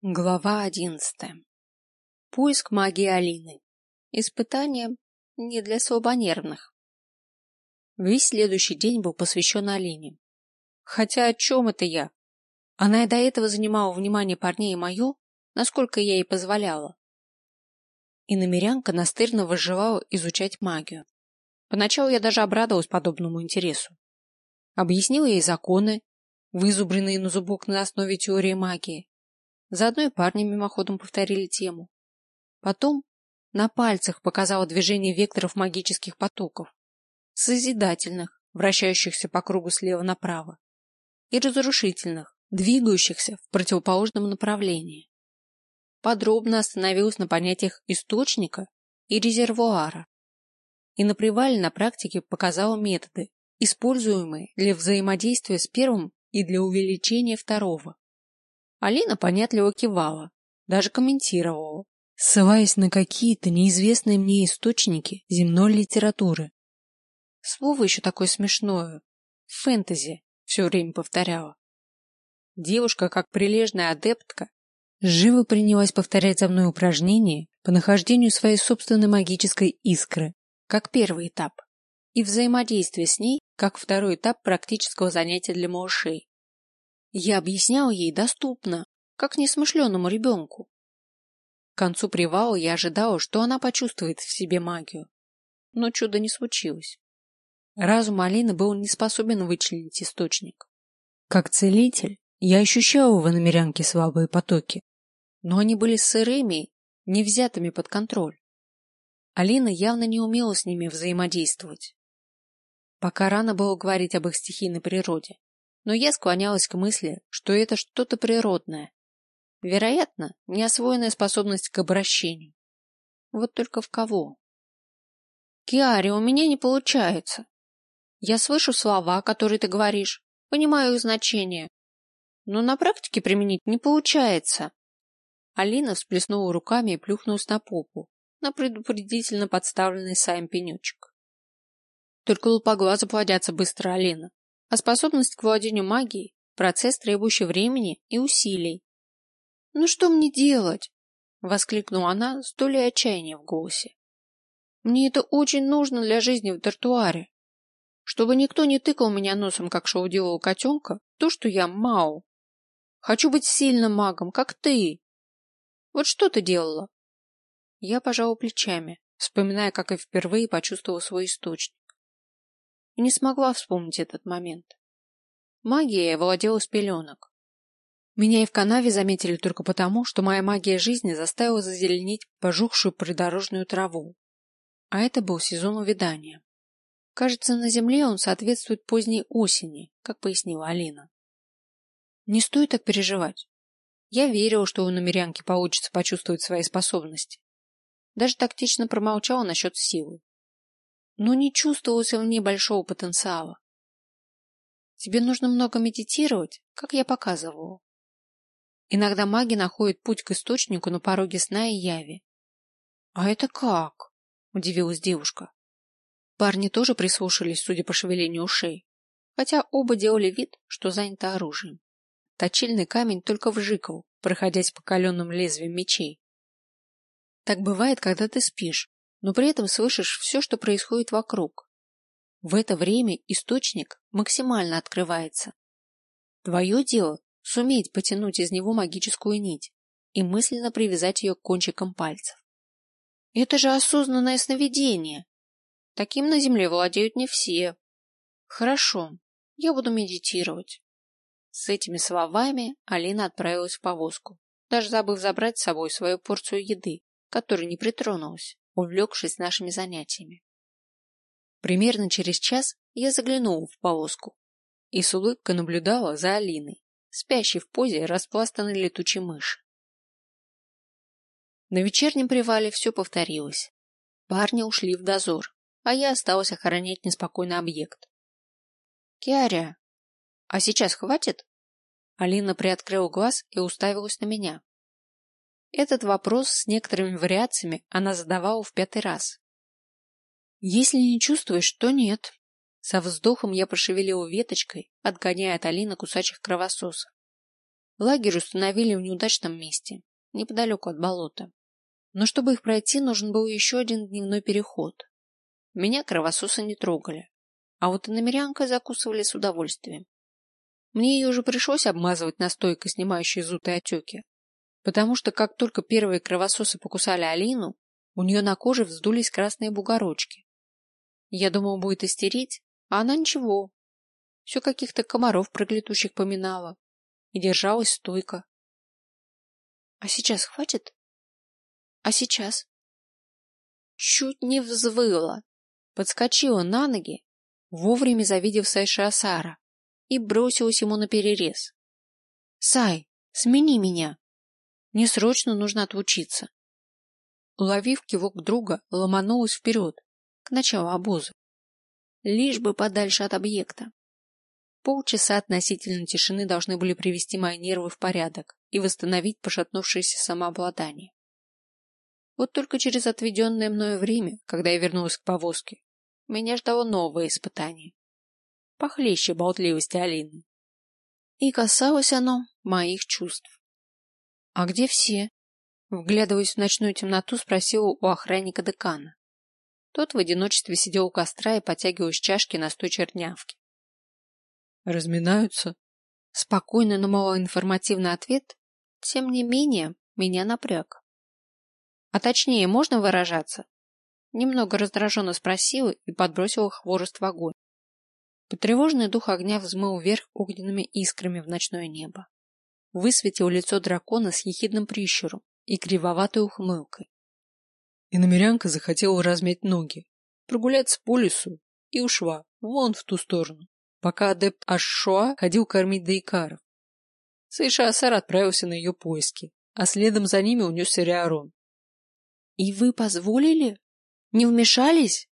Глава одиннадцатая. Поиск магии Алины. Испытание не для слабонервных. Весь следующий день был посвящен Алине. Хотя о чем это я? Она и до этого занимала внимание парней и мое, насколько я ей позволяла. И намерянка настырно возжелала изучать магию. Поначалу я даже обрадовалась подобному интересу. Объяснила ей законы, вызубренные на зубок на основе теории магии, Заодно и парни мимоходом повторили тему. Потом на пальцах показала движение векторов магических потоков, созидательных, вращающихся по кругу слева направо, и разрушительных, двигающихся в противоположном направлении. Подробно остановилась на понятиях источника и резервуара. И на привале на практике показала методы, используемые для взаимодействия с первым и для увеличения второго. Алина понятливо кивала, даже комментировала, ссылаясь на какие-то неизвестные мне источники земной литературы. Слово еще такое смешное. Фэнтези, все время повторяла. Девушка, как прилежная адептка, живо принялась повторять за мной упражнения по нахождению своей собственной магической искры, как первый этап, и взаимодействие с ней, как второй этап практического занятия для малышей. Я объяснял ей доступно, как несмышленному ребенку. К концу привала я ожидала, что она почувствует в себе магию. Но чуда не случилось. Разум Алины был не способен вычленить источник. Как целитель, я ощущал в иномерянке слабые потоки, но они были сырыми, не взятыми под контроль. Алина явно не умела с ними взаимодействовать. Пока рано было говорить об их стихийной природе но я склонялась к мысли, что это что-то природное. Вероятно, неосвоенная способность к обращению. Вот только в кого? Киари, у меня не получается. Я слышу слова, которые ты говоришь, понимаю их значение, но на практике применить не получается. Алина всплеснула руками и плюхнулась на попу, на предупредительно подставленный саем пенечек. Только лупоглаза плодятся быстро, Алина а способность к владению магией – процесс, требующий времени и усилий. «Ну что мне делать?» – воскликнула она с долей отчаяния в голосе. «Мне это очень нужно для жизни в дартуаре. Чтобы никто не тыкал меня носом, как шоу котенка, то, что я Мау. Хочу быть сильным магом, как ты. Вот что ты делала?» Я пожала плечами, вспоминая, как и впервые почувствовала свой источник и не смогла вспомнить этот момент. Магией я владела с пеленок. Меня и в канаве заметили только потому, что моя магия жизни заставила зазеленеть пожухшую придорожную траву. А это был сезон увядания. Кажется, на земле он соответствует поздней осени, как пояснила Алина. Не стоит так переживать. Я верила, что у намерянки получится почувствовать свои способности. Даже тактично промолчала насчет силы но не чувствовалось в ней большого потенциала. Тебе нужно много медитировать, как я показывала. Иногда маги находят путь к источнику на пороге сна и яви. — А это как? — удивилась девушка. Парни тоже прислушались, судя по шевелению ушей, хотя оба делали вид, что заняты оружием. Точильный камень только вжикал, проходясь по каленым лезвиям мечей. Так бывает, когда ты спишь, но при этом слышишь все, что происходит вокруг. В это время источник максимально открывается. Твое дело – суметь потянуть из него магическую нить и мысленно привязать ее к кончикам пальцев. Это же осознанное сновидение. Таким на земле владеют не все. Хорошо, я буду медитировать. С этими словами Алина отправилась в повозку, даже забыв забрать с собой свою порцию еды, которой не притронулась увлекшись нашими занятиями. Примерно через час я заглянула в повозку и с улыбкой наблюдала за Алиной, спящей в позе распластанной летучей мыши. На вечернем привале все повторилось. Парни ушли в дозор, а я осталась охранять неспокойный объект. Киаря, а сейчас хватит? Алина приоткрыла глаз и уставилась на меня. Этот вопрос с некоторыми вариациями она задавала в пятый раз. Если не чувствуешь, то нет. Со вздохом я пошевелила веточкой, отгоняя от Алины кусачих кровососов. Лагерь установили в неудачном месте, неподалеку от болота. Но чтобы их пройти, нужен был еще один дневной переход. Меня кровососы не трогали, а вот и намерянка закусывали с удовольствием. Мне ее уже пришлось обмазывать настойкой, снимающей зуд и отеки, потому что как только первые кровососы покусали Алину, у нее на коже вздулись красные бугорочки. Я думал, будет истереть, а она ничего. Все каких-то комаров проклятущих поминала и держалась стойко. А сейчас хватит? А сейчас? Чуть не взвыла, подскочила на ноги, вовремя завидев Сайша Асара, и бросилась ему на перерез. Сай, смени меня. Мне срочно нужно отлучиться. Уловив кивок друга, ломанулась вперед, к началу обоза. Лишь бы подальше от объекта. Полчаса относительной тишины должны были привести мои нервы в порядок и восстановить пошатнувшееся самообладание. Вот только через отведенное мною время, когда я вернулась к повозке, меня ждало новое испытание. Похлеще болтливости Алины. И касалось оно моих чувств. — А где все? Вглядываясь в ночную темноту, спросил у охранника декана. Тот в одиночестве сидел у костра и потягивал из чашки настой чернявки. Разминаются? Спокойный, но малоинформативный ответ, тем не менее, меня напряг. А точнее, можно выражаться? Немного раздраженно спросила и подбросила хворост в огонь. Потревоженный дух огня взмыл вверх огненными искрами в ночное небо. Высветил лицо дракона с ехидным прищуром, и кривоватой ухмылкой. И намерянка захотела размять ноги, прогуляться по лесу и ушла вон в ту сторону, пока адепт Ашшуа ходил кормить Дейкаров. Сейша Асар отправился на ее поиски, а следом за ними унесся Риарон. — И вы позволили? Не вмешались?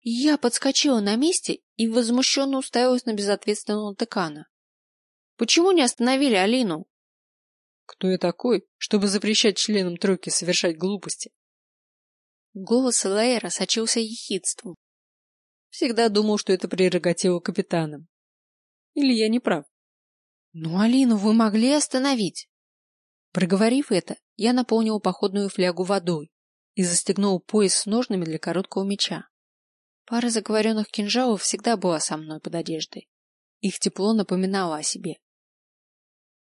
Я подскочила на месте и возмущенно уставилась на безответственного декана. — Почему не остановили Алину? Кто я такой, чтобы запрещать членам тройки совершать глупости? Голос Лейера сочился ехидством. Всегда думал, что это прерогатива капитана. Или я не прав? Ну, Алину вы могли остановить. Проговорив это, я наполнил походную флягу водой и застегнул пояс с ножными для короткого меча. Пара заговоренных кинжалов всегда была со мной под одеждой. Их тепло напоминало о себе.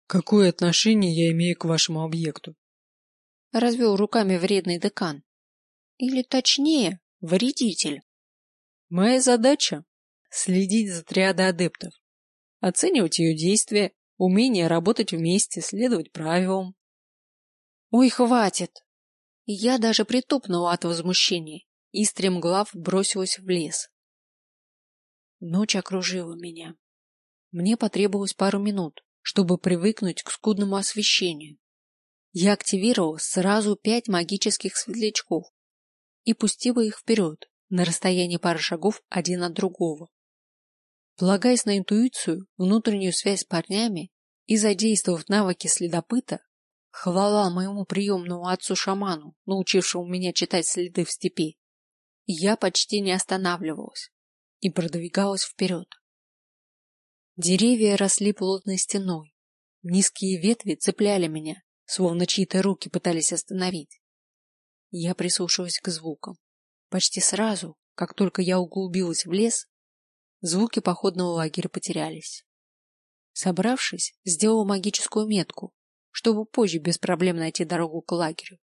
Какое отношение я имею к вашему объекту? Развел руками вредный декан. Или точнее, вредитель. Моя задача — следить за триадой адептов, оценивать ее действия, умение работать вместе, следовать правилам. Ой, хватит! Я даже притопнула от возмущения и стремглав бросилась в лес. Ночь окружила меня. Мне потребовалось пару минут, чтобы привыкнуть к скудному освещению. Я активировал сразу пять магических светлячков и пустила их вперед, на расстоянии пары шагов один от другого. Полагаясь на интуицию, внутреннюю связь с парнями и задействовав навыки следопыта, хвала моему приемному отцу-шаману, научившему меня читать следы в степи, я почти не останавливалась и продвигалась вперед. Деревья росли плотной стеной. Низкие ветви цепляли меня, словно чьи-то руки пытались остановить. Я прислушалась к звукам. Почти сразу, как только я углубилась в лес, звуки походного лагеря потерялись. Собравшись, сделала магическую метку, чтобы позже без проблем найти дорогу к лагерю.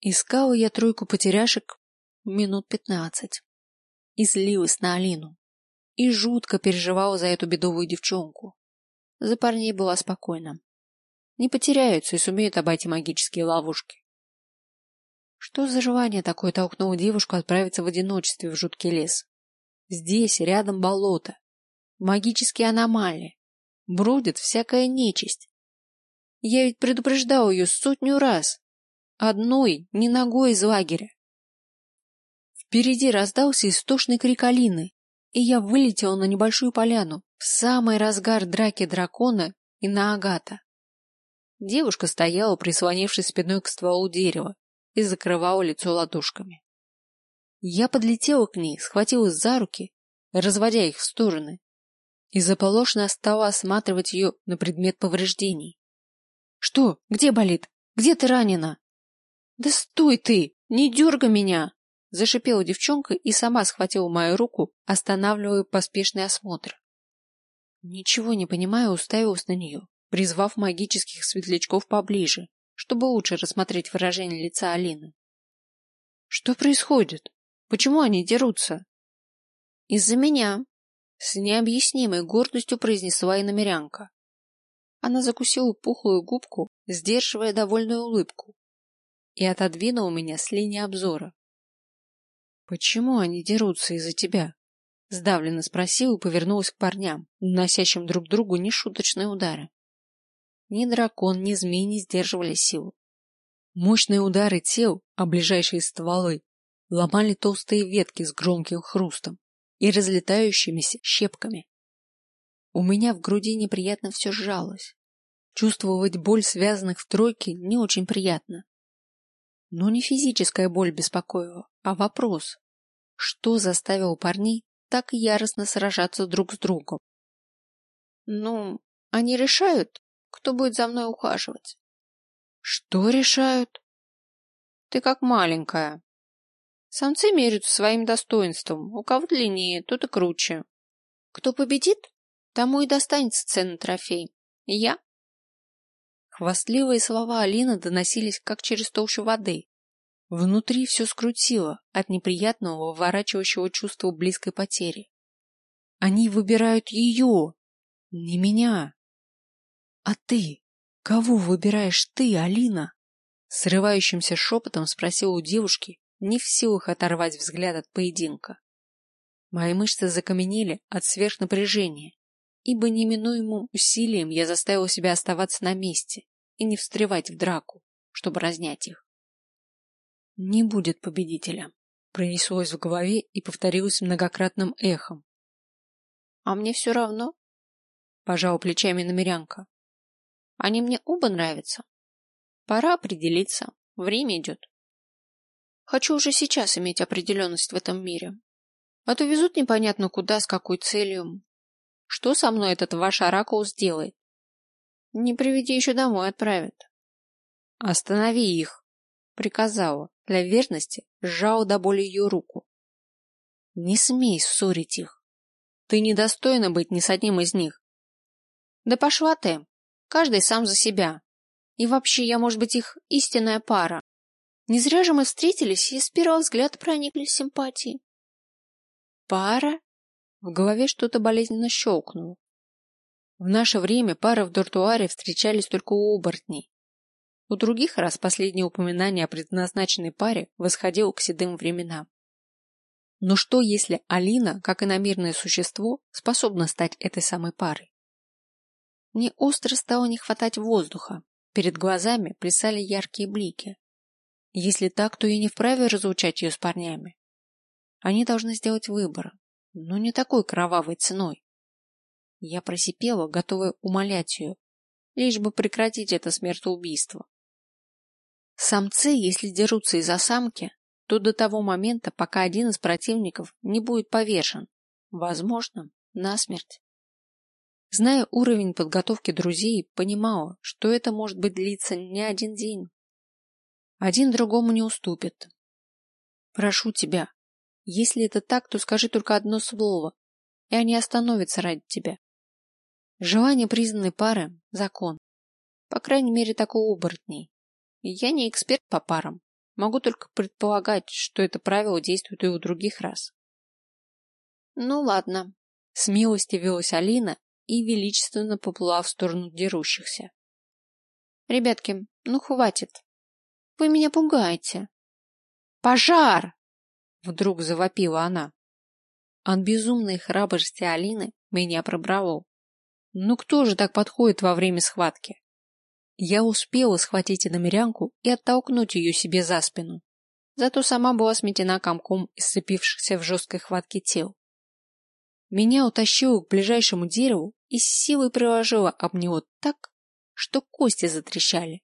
Искала я тройку потеряшек минут пятнадцать и злилась на Алину и жутко переживала за эту бедовую девчонку. За парней была спокойна. Не потеряются и сумеют обойти магические ловушки. Что за желание такое толкнуло девушку отправиться в одиночестве в жуткий лес? Здесь, рядом болото, магические аномалии, бродит всякая нечисть. Я ведь предупреждал ее сотню раз. Одной, не ногой из лагеря. Впереди раздался истошный крик Алины и я вылетела на небольшую поляну в самый разгар драки дракона и на Агата. Девушка стояла, прислонившись спиной к стволу дерева и закрывала лицо ладошками. Я подлетела к ней, схватилась за руки, разводя их в стороны, и заполошно стала осматривать ее на предмет повреждений. Что? Где болит? Где ты ранена? Да стой ты! Не дергай меня! Зашипела девчонка и сама схватила мою руку, останавливая поспешный осмотр. Ничего не понимая, уставилась на нее, призвав магических светлячков поближе, чтобы лучше рассмотреть выражение лица Алины. Что происходит? Почему они дерутся? Из-за меня, с необъяснимой гордостью произнесла иномерянка. Она закусила пухлую губку, сдерживая довольную улыбку, и отодвинула меня с линии обзора. Почему они дерутся из-за тебя? Сдавленно спросил и повернулась к парням, наносящим друг другу нешуточные удары. Ни дракон, ни змей не сдерживали силу. Мощные удары тел, а ближайшие стволы, ломали толстые ветки с громким хрустом и разлетающимися щепками. У меня в груди неприятно все сжалось. Чувствовать боль связанных в тройке не очень приятно. Но не физическая боль беспокоила, а вопрос, что заставило парней так яростно сражаться друг с другом? Ну, они решают, кто будет за мной ухаживать. Что решают? Ты как маленькая. Самцы меряются своим достоинством. У кого длиннее, тот и круче. Кто победит, тому и достанется ценный трофей. Я Хвастливые слова Алины доносились как через толщу воды. Внутри все скрутило от неприятного выворачивающего чувства близкой потери. Они выбирают ее, не меня. А ты? Кого выбираешь ты, Алина? Срывающимся шепотом спросил у девушки, не в силах оторвать взгляд от поединка. Мои мышцы закаменели от сверхнапряжения, ибо неминуемым усилием я заставил себя оставаться на месте и не встревать в драку, чтобы разнять их. Не будет победителя, пронеслось в голове и повторилось многократным эхом. А мне все равно, пожал плечами намерянка. Они мне оба нравятся. Пора определиться, время идет. Хочу уже сейчас иметь определенность в этом мире. А то везут непонятно куда, с какой целью, что со мной этот ваш оракул сделает? Не приведи еще домой отправит. Останови их, приказала, для верности сжал до боли ее руку. Не смей ссорить их. Ты недостойна быть ни с одним из них. Да пошла ты. Каждый сам за себя. И вообще, я, может быть, их истинная пара. Не зря же мы встретились и с первого взгляда прониклись симпатией. Пара? В голове что-то болезненно щелкнуло. В наше время пары в дортуаре встречались только у оборотней. У других раз последнее упоминание о предназначенной паре восходило к седым временам. Но что, если Алина, как иномирное существо, способна стать этой самой парой? Мне остро стало не хватать воздуха. Перед глазами плясали яркие блики. Если так, то я не вправе разлучать ее с парнями. Они должны сделать выбор, но не такой кровавой ценой. Я просипела, готовая умолять ее, лишь бы прекратить это смертоубийство. Самцы, если дерутся из-за самки, то до того момента, пока один из противников не будет повешен, возможно, насмерть. Зная уровень подготовки друзей, понимала, что это может быть длиться не один день. Один другому не уступит. Прошу тебя, если это так, то скажи только одно слово, и они остановятся ради тебя. Желание признанной пары – закон. По крайней мере, такой оборотней. Я не эксперт по парам. Могу только предполагать, что это правило действует и у других раз. Ну ладно. Смилостивилась Алина и величественно поплыла в сторону дерущихся. Ребятки, ну хватит. Вы меня пугаете. Пожар! Вдруг завопила она. От безумной храбрости Алины меня пробрало. Ну кто же так подходит во время схватки? Я успела схватить иномерянку и оттолкнуть ее себе за спину. Зато сама была сметена комком из сцепившихся в жесткой хватке тел. Меня утащило к ближайшему дереву и с силой приложило об него так, что кости затрещали,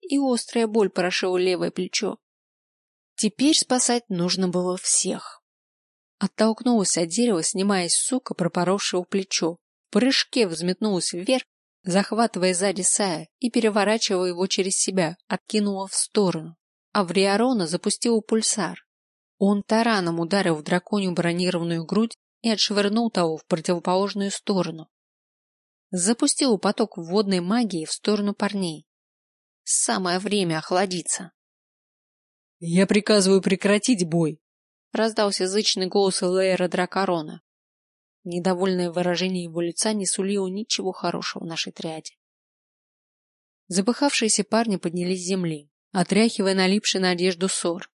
и острая боль порошила левое плечо. Теперь спасать нужно было всех. Оттолкнулась от дерева, снимая с сука, пропоровшего плечо, в прыжке взметнулась вверх, захватывая сзади Сая и переворачивая его через себя, откинула в сторону. А Вриарона запустил пульсар. Он тараном ударил в драконью бронированную грудь и отшвырнул того в противоположную сторону. Запустил поток водной магии в сторону парней. Самое время охладиться. «Я приказываю прекратить бой!» — раздался зычный голос Лейра Дракорона. Недовольное выражение его лица не сулило ничего хорошего нашей триаде. Запыхавшиеся парни поднялись с земли, отряхивая налипший на одежду ссор.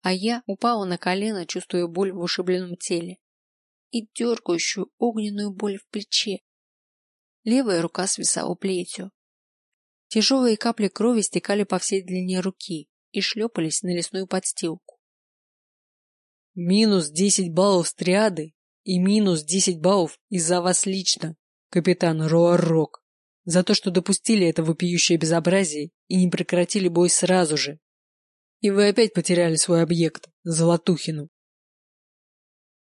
А я упала на колено, чувствуя боль в ушибленном теле и дергающую огненную боль в плече. Левая рука свисала плетью. Тяжелые капли крови стекали по всей длине руки и шлепались на лесную подстилку. Минус десять баллов с и минус десять баллов из-за вас лично, капитан Роаррок, за то, что допустили это вопиющее безобразие и не прекратили бой сразу же. И вы опять потеряли свой объект, Золотухину.